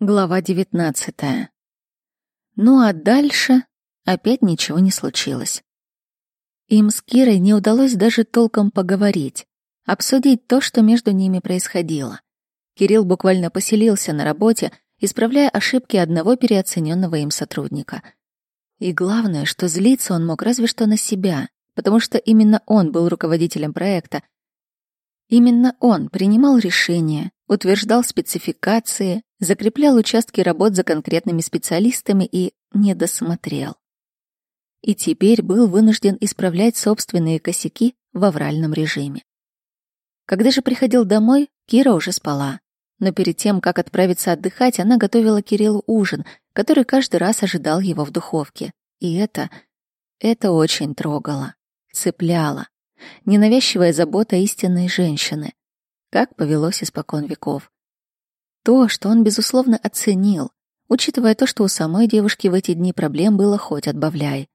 Глава девятнадцатая. Ну а дальше опять ничего не случилось. Им с Кирой не удалось даже толком поговорить, обсудить то, что между ними происходило. Кирилл буквально поселился на работе, исправляя ошибки одного переоцененного им сотрудника. И главное, что злиться он мог разве что на себя, потому что именно он был руководителем проекта. Именно он принимал решения, утверждал спецификации, закреплял участки работ за конкретными специалистами и не досмотрел. И теперь был вынужден исправлять собственные косяки в авральном режиме. Когда же приходил домой, Кира уже спала. Но перед тем, как отправиться отдыхать, она готовила Кириллу ужин, который каждый раз ожидал его в духовке. И это... это очень трогало, цепляло. Ненавязчивая забота истинной женщины. Как повелось испокон веков. То, что он, безусловно, оценил, учитывая то, что у самой девушки в эти дни проблем было хоть отбавляй.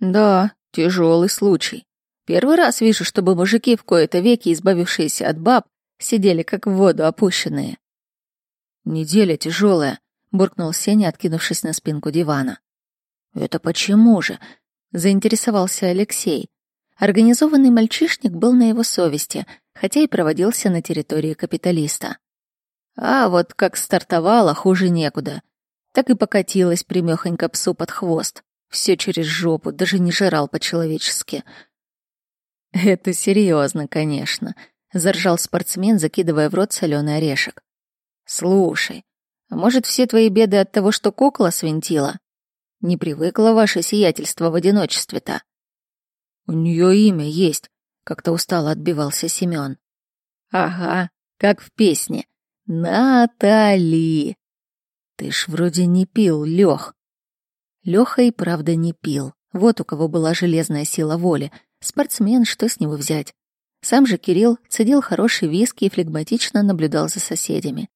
«Да, тяжелый случай. Первый раз вижу, чтобы мужики в кои-то веки, избавившиеся от баб, сидели как в воду опущенные». «Неделя тяжелая», — буркнул Сеня, откинувшись на спинку дивана. «Это почему же?» — заинтересовался Алексей. Организованный мальчишник был на его совести, хотя и проводился на территории капиталиста. А вот как стартовала, хуже некуда. Так и покатилась примёхонько псу под хвост. Все через жопу, даже не жрал по-человечески. «Это серьезно, конечно», — заржал спортсмен, закидывая в рот соленый орешек. «Слушай, а может, все твои беды от того, что кукла свинтила? Не привыкла ваше сиятельство в одиночестве-то?» «У нее имя есть», — как-то устало отбивался Семен. «Ага, как в песне. Натали. Ты ж вроде не пил, Лех. Леха и правда не пил. Вот у кого была железная сила воли. Спортсмен, что с него взять? Сам же Кирилл цедил хороший виски и флегматично наблюдал за соседями.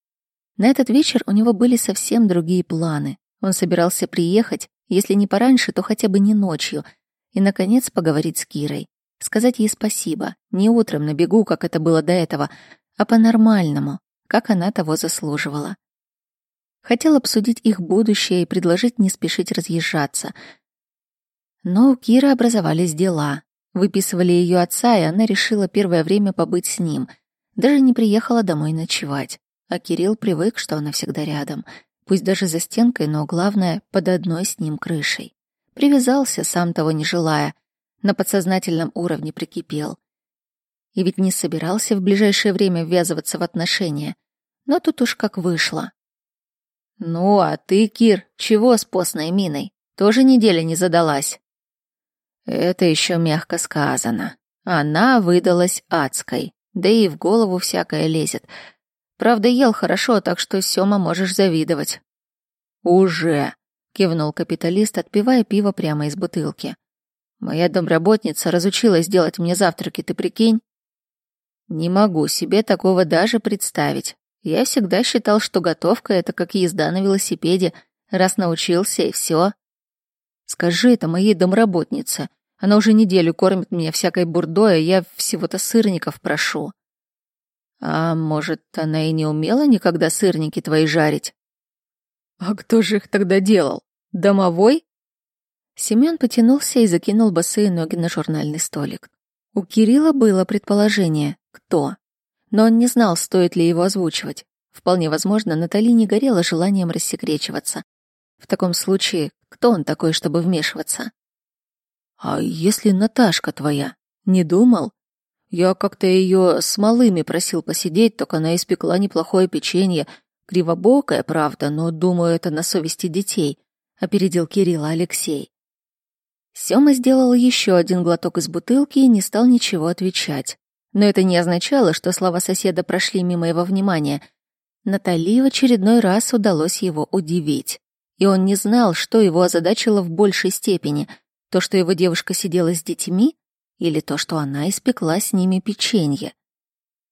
На этот вечер у него были совсем другие планы. Он собирался приехать, если не пораньше, то хотя бы не ночью, и, наконец, поговорить с Кирой. Сказать ей спасибо. Не утром на бегу, как это было до этого, а по-нормальному как она того заслуживала. Хотел обсудить их будущее и предложить не спешить разъезжаться. Но у Киры образовались дела. Выписывали ее отца, и она решила первое время побыть с ним. Даже не приехала домой ночевать. А Кирилл привык, что она всегда рядом. Пусть даже за стенкой, но главное, под одной с ним крышей. Привязался, сам того не желая. На подсознательном уровне прикипел и ведь не собирался в ближайшее время ввязываться в отношения. Но тут уж как вышло. «Ну, а ты, Кир, чего с постной миной? Тоже неделя не задалась?» Это еще мягко сказано. Она выдалась адской, да и в голову всякое лезет. Правда, ел хорошо, так что Сёма можешь завидовать. «Уже!» — кивнул капиталист, отпивая пиво прямо из бутылки. «Моя домработница разучилась делать мне завтраки, ты прикинь? Не могу себе такого даже представить. Я всегда считал, что готовка — это как езда на велосипеде. Раз научился, и все. Скажи это моей домработнице. Она уже неделю кормит меня всякой бурдой, а я всего-то сырников прошу. А может, она и не умела никогда сырники твои жарить? А кто же их тогда делал? Домовой? Семён потянулся и закинул босые ноги на журнальный столик. У Кирилла было предположение, кто. Но он не знал, стоит ли его озвучивать. Вполне возможно, Натали не горела желанием рассекречиваться. В таком случае, кто он такой, чтобы вмешиваться? «А если Наташка твоя? Не думал? Я как-то ее с малыми просил посидеть, только она испекла неплохое печенье, кривобокое, правда, но, думаю, это на совести детей», — опередил Кирилла Алексей. Сёма сделал еще один глоток из бутылки и не стал ничего отвечать. Но это не означало, что слова соседа прошли мимо его внимания. Натали в очередной раз удалось его удивить. И он не знал, что его озадачило в большей степени. То, что его девушка сидела с детьми, или то, что она испекла с ними печенье.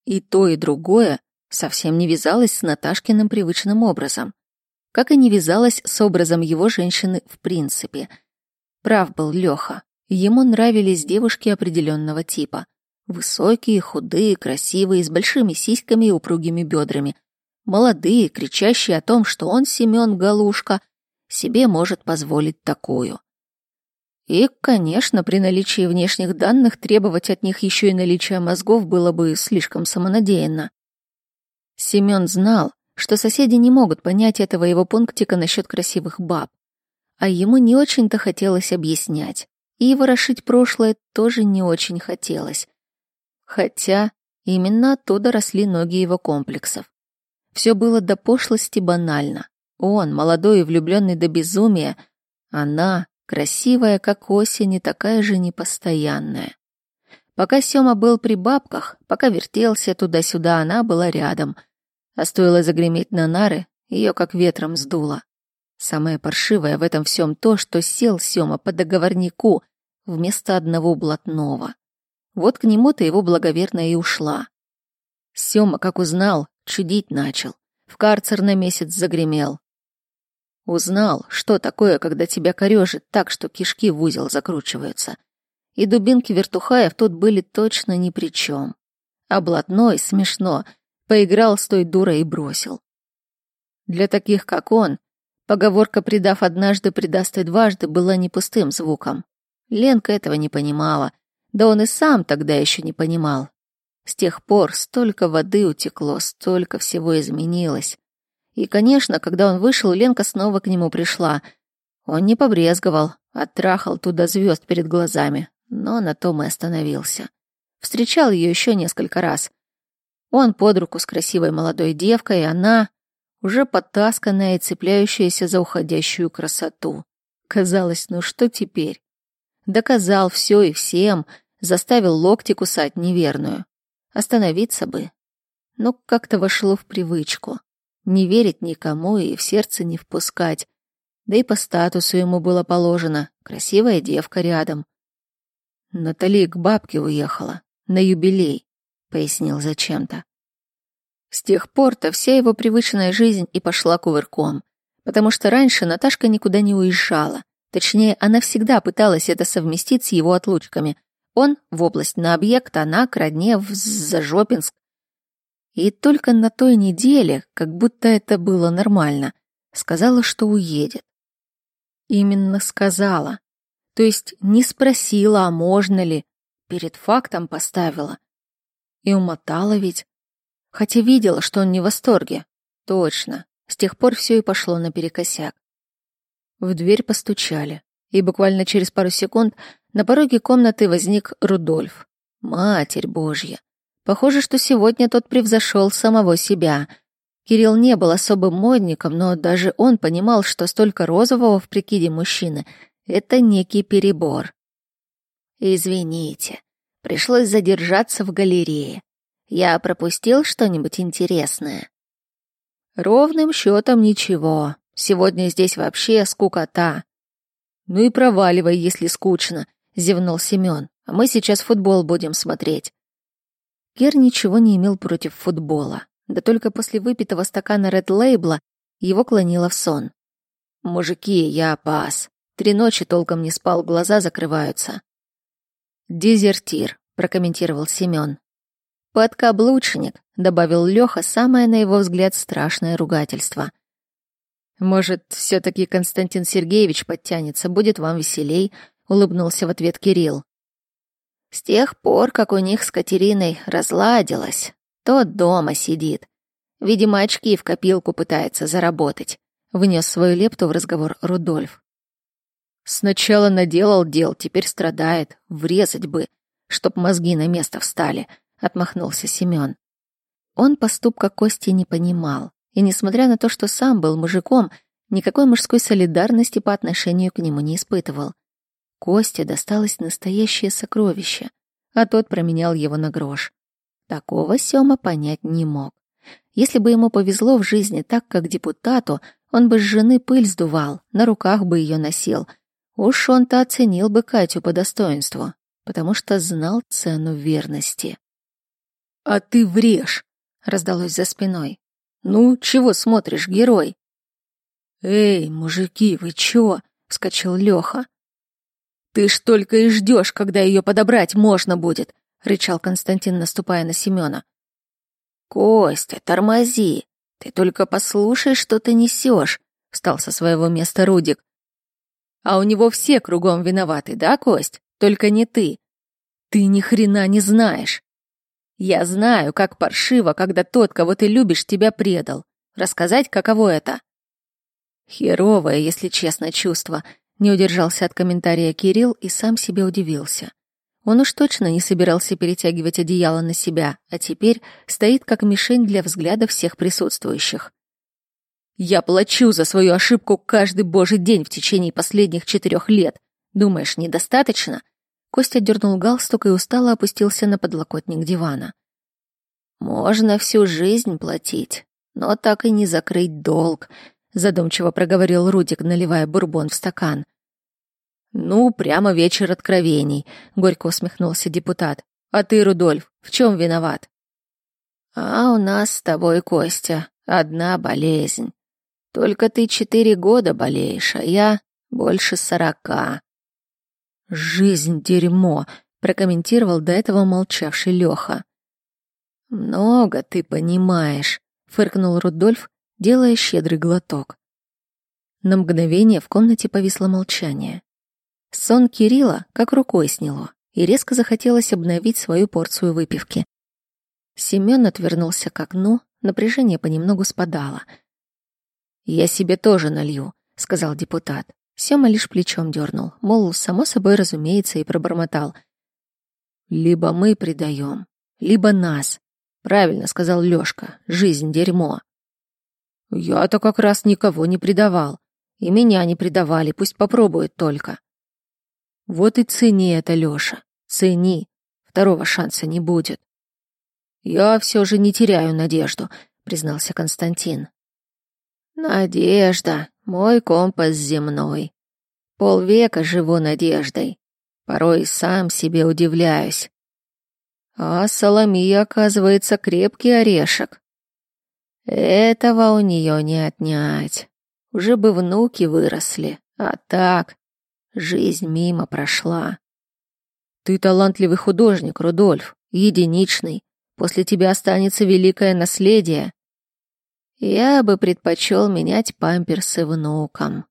И то, и другое совсем не вязалось с Наташкиным привычным образом. Как и не вязалось с образом его женщины в принципе. Прав был Лёха. Ему нравились девушки определенного типа. Высокие, худые, красивые, с большими сиськами и упругими бедрами. молодые, кричащие о том, что он, Семен Галушка, себе может позволить такую. И, конечно, при наличии внешних данных требовать от них еще и наличия мозгов было бы слишком самонадеянно. Семен знал, что соседи не могут понять этого его пунктика насчет красивых баб, а ему не очень-то хотелось объяснять, и ворошить прошлое тоже не очень хотелось. Хотя именно оттуда росли ноги его комплексов. Все было до пошлости банально. Он, молодой и влюбленный до безумия, она, красивая, как осень, и такая же непостоянная. Пока Сёма был при бабках, пока вертелся туда-сюда, она была рядом. А стоило загреметь на нары, ее как ветром сдуло. Самое паршивое в этом всем то, что сел Сёма по договорнику вместо одного блатного. Вот к нему-то его благоверная и ушла. Сёма, как узнал, чудить начал. В карцер на месяц загремел. Узнал, что такое, когда тебя корежит так, что кишки в узел закручиваются. И дубинки вертухаев тут были точно ни при чем. А блатной, смешно, поиграл с той дурой и бросил. Для таких, как он, поговорка «предав однажды, предаст и дважды» была не пустым звуком. Ленка этого не понимала, да он и сам тогда еще не понимал. С тех пор столько воды утекло, столько всего изменилось. И, конечно, когда он вышел, Ленка снова к нему пришла. Он не побрезговал, оттрахал туда звезд перед глазами, но на том и остановился. Встречал ее еще несколько раз. Он под руку с красивой молодой девкой, и она уже потасканная и цепляющаяся за уходящую красоту. Казалось, ну что теперь? Доказал все и всем, заставил локти кусать неверную. Остановиться бы. Но как-то вошло в привычку не верить никому и в сердце не впускать. Да и по статусу ему было положено. Красивая девка рядом. Натали к бабке уехала. На юбилей, пояснил зачем-то. С тех пор-то вся его привычная жизнь и пошла кувырком. Потому что раньше Наташка никуда не уезжала. Точнее, она всегда пыталась это совместить с его отлучками. Он в область на объект, она к родне в Зажопинск, и только на той неделе, как будто это было нормально, сказала, что уедет. Именно сказала. То есть не спросила, а можно ли. Перед фактом поставила. И умотала ведь. Хотя видела, что он не в восторге. Точно. С тех пор все и пошло наперекосяк. В дверь постучали. И буквально через пару секунд на пороге комнаты возник Рудольф. Матерь Божья. Похоже, что сегодня тот превзошел самого себя. Кирилл не был особым модником, но даже он понимал, что столько розового в прикиде мужчины — это некий перебор. «Извините, пришлось задержаться в галерее. Я пропустил что-нибудь интересное?» «Ровным счетом ничего. Сегодня здесь вообще скукота». «Ну и проваливай, если скучно», — зевнул Семен. «А мы сейчас футбол будем смотреть. Гер ничего не имел против футбола. Да только после выпитого стакана Ред Лейбла его клонило в сон. «Мужики, я пас. Три ночи толком не спал, глаза закрываются». «Дезертир», — прокомментировал Семен. «Подкаблучник», — добавил Леха, самое, на его взгляд, страшное ругательство. «Может, все таки Константин Сергеевич подтянется, будет вам веселей», — улыбнулся в ответ Кирилл. С тех пор, как у них с Катериной разладилось, тот дома сидит. Видимо, очки в копилку пытается заработать. Внес свою лепту в разговор Рудольф. Сначала наделал дел, теперь страдает. Врезать бы, чтоб мозги на место встали, отмахнулся Семен. Он поступка Кости не понимал, и несмотря на то, что сам был мужиком, никакой мужской солидарности по отношению к нему не испытывал. Косте досталось настоящее сокровище, а тот променял его на грош. Такого Сёма понять не мог. Если бы ему повезло в жизни так, как депутату, он бы с жены пыль сдувал, на руках бы ее носил. Уж он-то оценил бы Катю по достоинству, потому что знал цену верности. «А ты врешь!» — раздалось за спиной. «Ну, чего смотришь, герой?» «Эй, мужики, вы чё?» — вскочил Лёха. «Ты ж только и ждешь, когда ее подобрать можно будет», — рычал Константин, наступая на Семена. «Костя, тормози. Ты только послушай, что ты несешь, встал со своего места Рудик. А у него все кругом виноваты, да, Кость? Только не ты. Ты ни хрена не знаешь. Я знаю, как паршиво, когда тот, кого ты любишь, тебя предал. Рассказать, каково это? Херовое, если честно, чувство. Не удержался от комментария Кирилл и сам себе удивился. Он уж точно не собирался перетягивать одеяло на себя, а теперь стоит как мишень для взгляда всех присутствующих. «Я плачу за свою ошибку каждый божий день в течение последних четырех лет. Думаешь, недостаточно?» Костя дернул галстук и устало опустился на подлокотник дивана. «Можно всю жизнь платить, но так и не закрыть долг», задумчиво проговорил Рудик, наливая бурбон в стакан. «Ну, прямо вечер откровений», — горько усмехнулся депутат. «А ты, Рудольф, в чем виноват?» «А у нас с тобой, Костя, одна болезнь. Только ты четыре года болеешь, а я больше сорока». «Жизнь — дерьмо», — прокомментировал до этого молчавший Леха. «Много ты понимаешь», — фыркнул Рудольф, делая щедрый глоток. На мгновение в комнате повисло молчание. Сон Кирилла как рукой сняло, и резко захотелось обновить свою порцию выпивки. Семён отвернулся к окну, напряжение понемногу спадало. «Я себе тоже налью», — сказал депутат. Сёма лишь плечом дернул, мол, само собой разумеется, и пробормотал. «Либо мы предаем, либо нас. Правильно сказал Лёшка, жизнь — дерьмо». «Я-то как раз никого не предавал. И меня не предавали, пусть попробуют только». Вот и цени это, Лёша. Цени. Второго шанса не будет. Я все же не теряю надежду, признался Константин. Надежда, мой компас земной. Полвека живу надеждой. Порой сам себе удивляюсь. А Соломия, оказывается, крепкий орешек. Этого у нее не отнять. Уже бы внуки выросли, а так Жизнь мимо прошла. Ты талантливый художник, Рудольф, единичный. После тебя останется великое наследие. Я бы предпочел менять памперсы внукам.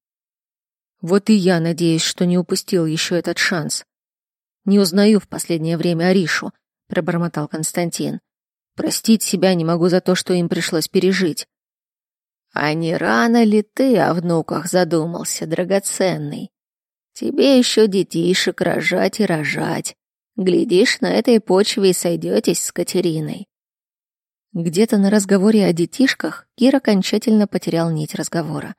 Вот и я надеюсь, что не упустил еще этот шанс. Не узнаю в последнее время Аришу, пробормотал Константин. Простить себя не могу за то, что им пришлось пережить. А не рано ли ты о внуках задумался, драгоценный? Тебе еще детишек рожать и рожать. Глядишь, на этой почве и сойдетесь с Катериной. Где-то на разговоре о детишках Кир окончательно потерял нить разговора.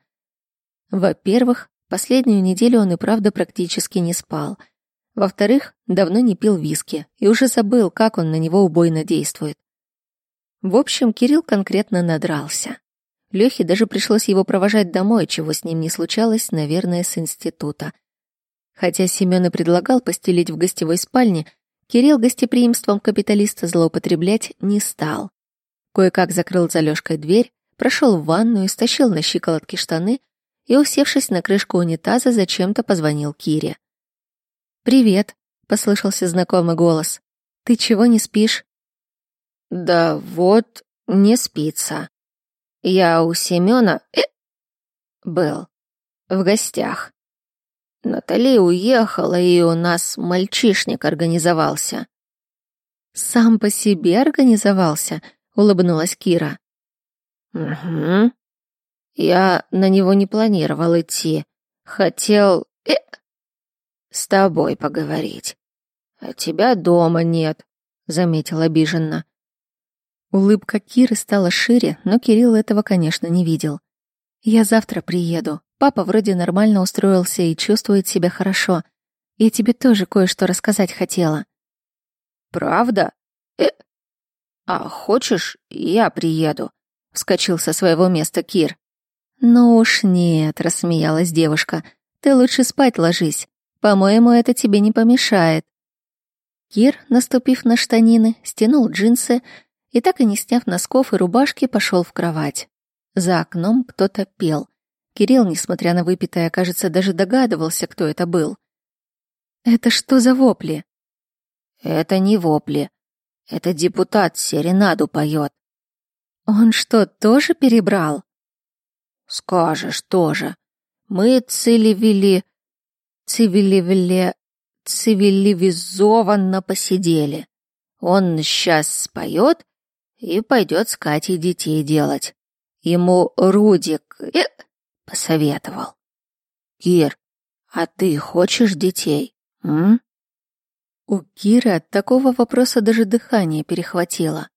Во-первых, последнюю неделю он и правда практически не спал. Во-вторых, давно не пил виски и уже забыл, как он на него убойно действует. В общем, Кирилл конкретно надрался. Лёхе даже пришлось его провожать домой, чего с ним не случалось, наверное, с института — Хотя Семен и предлагал постелить в гостевой спальне, Кирилл гостеприимством капиталиста злоупотреблять не стал. Кое-как закрыл за Лёшкой дверь, прошел в ванную, стащил на щиколотки штаны и, усевшись на крышку унитаза, зачем-то позвонил Кире. «Привет», — послышался знакомый голос. «Ты чего не спишь?» «Да вот, не спится. Я у Семёна... Э, был. В гостях. Натали уехала, и у нас мальчишник организовался. Сам по себе организовался, улыбнулась Кира. Угу. Я на него не планировал идти. Хотел э, с тобой поговорить. А тебя дома нет, заметил обиженно. Улыбка Киры стала шире, но Кирилл этого, конечно, не видел. Я завтра приеду. Папа вроде нормально устроился и чувствует себя хорошо. Я тебе тоже кое-что рассказать хотела. Правда? Э А хочешь, я приеду? Вскочил со своего места Кир. Ну уж нет, рассмеялась девушка. Ты лучше спать ложись. По-моему, это тебе не помешает. Кир, наступив на штанины, стянул джинсы и, так и не сняв носков и рубашки, пошел в кровать. За окном кто-то пел. Кирилл, несмотря на выпитое, кажется, даже догадывался, кто это был. «Это что за вопли?» «Это не вопли. Это депутат серенаду поет». Он что, тоже перебрал? Скажешь тоже. Мы цивили... цивиливле... цивилизованно посидели. Он сейчас споет и пойдет с Катей детей делать. Ему Рудик э, посоветовал. Кир, а ты хочешь детей, м? У Киры от такого вопроса даже дыхание перехватило.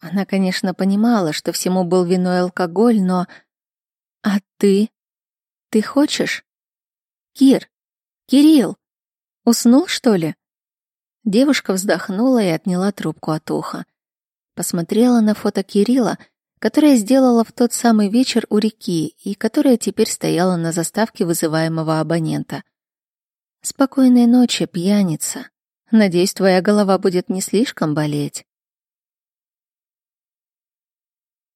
Она, конечно, понимала, что всему был виной алкоголь, но... А ты? Ты хочешь? Кир! Кирилл! Уснул, что ли? Девушка вздохнула и отняла трубку от уха. Посмотрела на фото Кирилла, которое сделала в тот самый вечер у реки и которая теперь стояла на заставке вызываемого абонента. «Спокойной ночи, пьяница. Надеюсь, твоя голова будет не слишком болеть».